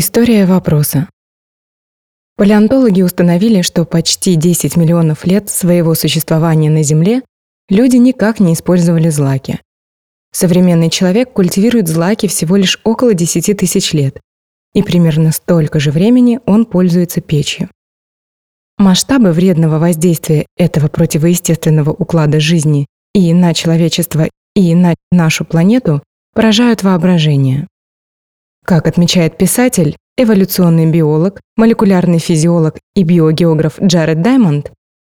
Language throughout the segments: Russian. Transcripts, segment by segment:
История вопроса. Палеонтологи установили, что почти 10 миллионов лет своего существования на Земле люди никак не использовали злаки. Современный человек культивирует злаки всего лишь около 10 тысяч лет, и примерно столько же времени он пользуется печью. Масштабы вредного воздействия этого противоестественного уклада жизни и на человечество, и на нашу планету поражают воображение. Как отмечает писатель, эволюционный биолог, молекулярный физиолог и биогеограф Джаред Даймонд,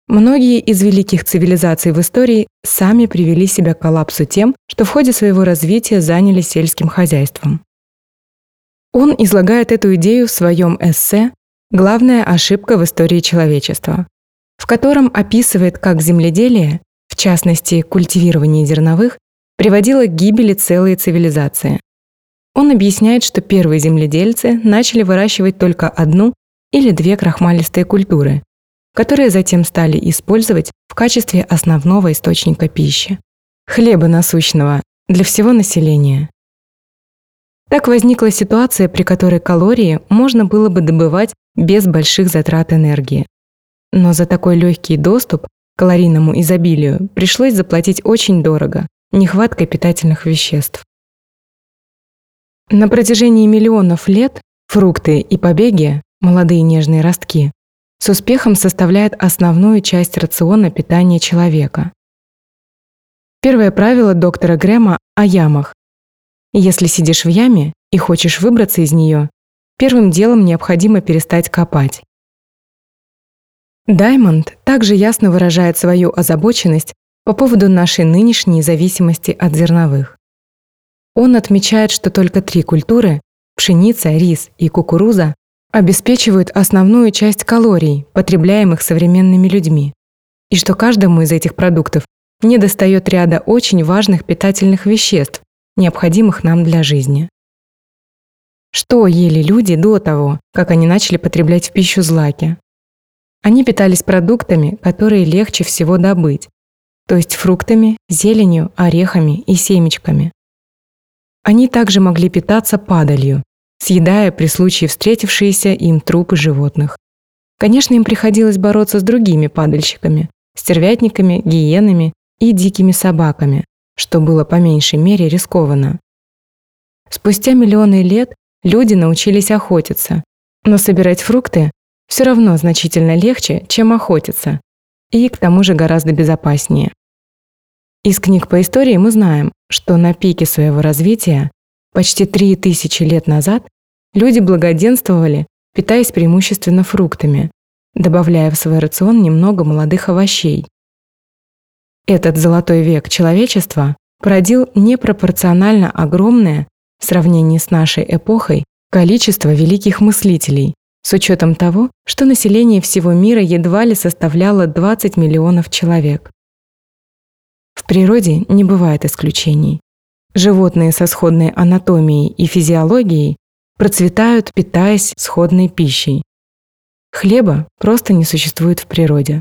многие из великих цивилизаций в истории сами привели себя к коллапсу тем, что в ходе своего развития занялись сельским хозяйством. Он излагает эту идею в своем эссе «Главная ошибка в истории человечества», в котором описывает, как земледелие, в частности культивирование зерновых, приводило к гибели целой цивилизации. Он объясняет, что первые земледельцы начали выращивать только одну или две крахмалистые культуры, которые затем стали использовать в качестве основного источника пищи – хлеба насущного для всего населения. Так возникла ситуация, при которой калории можно было бы добывать без больших затрат энергии. Но за такой легкий доступ к калорийному изобилию пришлось заплатить очень дорого – нехваткой питательных веществ. На протяжении миллионов лет фрукты и побеги, молодые нежные ростки, с успехом составляют основную часть рациона питания человека. Первое правило доктора Грэма о ямах. Если сидишь в яме и хочешь выбраться из нее, первым делом необходимо перестать копать. Даймонд также ясно выражает свою озабоченность по поводу нашей нынешней зависимости от зерновых. Он отмечает, что только три культуры – пшеница, рис и кукуруза – обеспечивают основную часть калорий, потребляемых современными людьми, и что каждому из этих продуктов недостает ряда очень важных питательных веществ, необходимых нам для жизни. Что ели люди до того, как они начали потреблять в пищу злаки? Они питались продуктами, которые легче всего добыть, то есть фруктами, зеленью, орехами и семечками. Они также могли питаться падалью, съедая при случае встретившиеся им трупы животных. Конечно, им приходилось бороться с другими падальщиками, стервятниками, гиенами и дикими собаками, что было по меньшей мере рискованно. Спустя миллионы лет люди научились охотиться, но собирать фрукты все равно значительно легче, чем охотиться, и к тому же гораздо безопаснее. Из книг по истории мы знаем, что на пике своего развития, почти 3000 лет назад, люди благоденствовали, питаясь преимущественно фруктами, добавляя в свой рацион немного молодых овощей. Этот золотой век человечества породил непропорционально огромное в сравнении с нашей эпохой количество великих мыслителей, с учетом того, что население всего мира едва ли составляло 20 миллионов человек. В природе не бывает исключений. Животные со сходной анатомией и физиологией процветают, питаясь сходной пищей. Хлеба просто не существует в природе.